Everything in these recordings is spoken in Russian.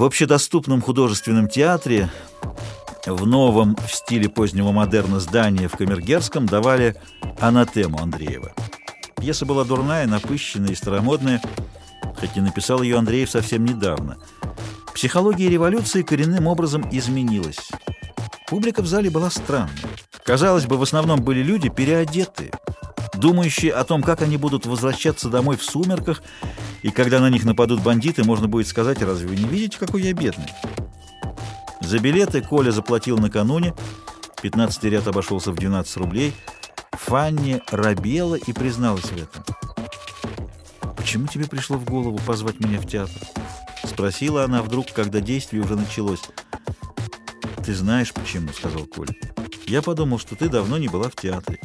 В общедоступном художественном театре в новом в стиле позднего модерна здании в Камергерском давали анатему Андреева. Пьеса была дурная, напыщенная и старомодная, хоть и написал ее Андреев совсем недавно. Психология революции коренным образом изменилась. Публика в зале была странной. Казалось бы, в основном были люди переодетые, думающие о том, как они будут возвращаться домой в сумерках, и когда на них нападут бандиты, можно будет сказать, разве вы не видите, какой я бедный? За билеты Коля заплатил накануне, 15 ряд обошелся в 12 рублей. Фанни робела и призналась в этом. «Почему тебе пришло в голову позвать меня в театр?» Спросила она вдруг, когда действие уже началось. «Ты знаешь, почему», — сказал Коля. «Я подумал, что ты давно не была в театре».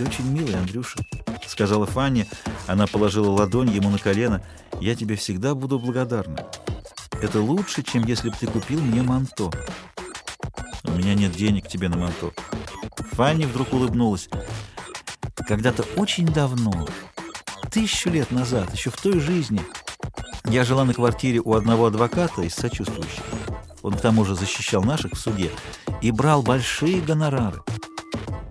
«Ты очень милый, Андрюша», — сказала Фанни. Она положила ладонь ему на колено. «Я тебе всегда буду благодарна. Это лучше, чем если бы ты купил мне манто». «У меня нет денег тебе на манто». Фанни вдруг улыбнулась. «Когда-то очень давно, тысячу лет назад, еще в той жизни, я жила на квартире у одного адвоката из сочувствующих. Он к тому же защищал наших в суде и брал большие гонорары.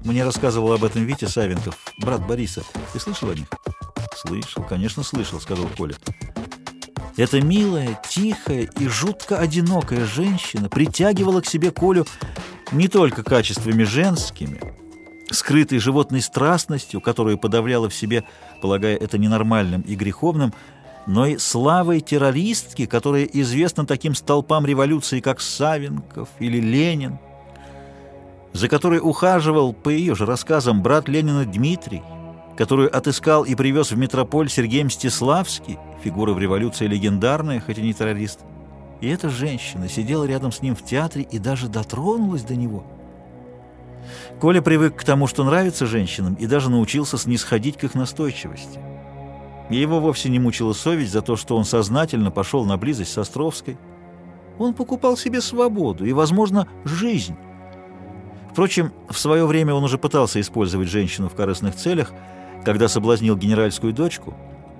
Мне рассказывал об этом Витя Савенков, брат Бориса. Ты слышал о них? Слышал, конечно, слышал, сказал Коля. Эта милая, тихая и жутко одинокая женщина притягивала к себе Колю не только качествами женскими, скрытой животной страстностью, которую подавляла в себе, полагая это ненормальным и греховным, но и славой террористки, которая известна таким столпам революции, как Савенков или Ленин, за которой ухаживал, по ее же рассказам, брат Ленина Дмитрий, которую отыскал и привез в метрополь Сергей Мстиславский, фигура в революции легендарная, хоть и не террорист. И эта женщина сидела рядом с ним в театре и даже дотронулась до него. Коля привык к тому, что нравится женщинам, и даже научился снисходить к их настойчивости. Его вовсе не мучила совесть за то, что он сознательно пошел на близость с Островской. Он покупал себе свободу и, возможно, жизнь. Впрочем, в свое время он уже пытался использовать женщину в корыстных целях, когда соблазнил генеральскую дочку,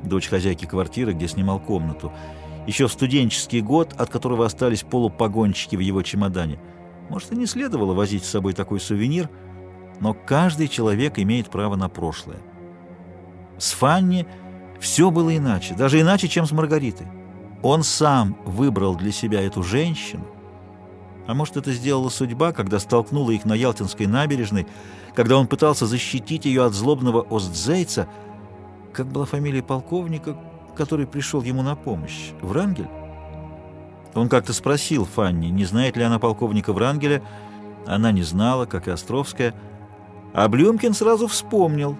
дочь хозяйки квартиры, где снимал комнату, еще в студенческий год, от которого остались полупогонщики в его чемодане. Может, и не следовало возить с собой такой сувенир, но каждый человек имеет право на прошлое. С Фанни все было иначе, даже иначе, чем с Маргаритой. Он сам выбрал для себя эту женщину, а может, это сделала судьба, когда столкнула их на Ялтинской набережной, когда он пытался защитить ее от злобного Остзейца, как была фамилия полковника, который пришел ему на помощь, Врангель? Он как-то спросил Фанни, не знает ли она полковника Врангеля. Она не знала, как и Островская. А Блюмкин сразу вспомнил.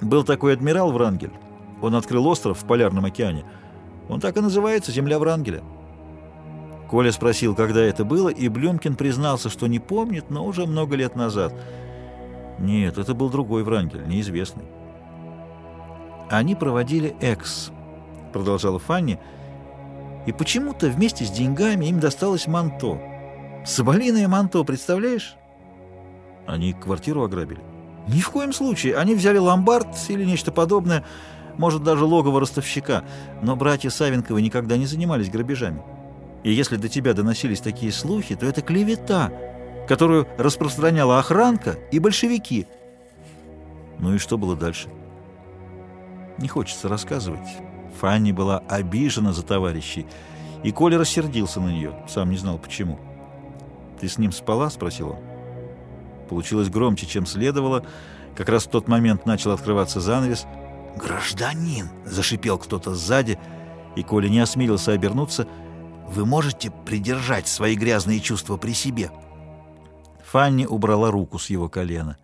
Был такой адмирал Врангель. Он открыл остров в Полярном океане. Он так и называется «Земля Врангеля». Коля спросил, когда это было, и Блюмкин признался, что не помнит, но уже много лет назад. Нет, это был другой Врангель, неизвестный. Они проводили экс, продолжала Фанни, и почему-то вместе с деньгами им досталось манто. Соболиное манто, представляешь? Они квартиру ограбили? Ни в коем случае. Они взяли ломбард или нечто подобное, может, даже логово ростовщика, но братья Савенковы никогда не занимались грабежами. И если до тебя доносились такие слухи, то это клевета, которую распространяла охранка и большевики. Ну и что было дальше? Не хочется рассказывать. Фанни была обижена за товарищей, и Коля рассердился на нее, сам не знал почему. «Ты с ним спала?» — спросил он. Получилось громче, чем следовало. Как раз в тот момент начал открываться занавес. «Гражданин!» — зашипел кто-то сзади, и Коля не осмелился обернуться — вы можете придержать свои грязные чувства при себе?» Фанни убрала руку с его колена.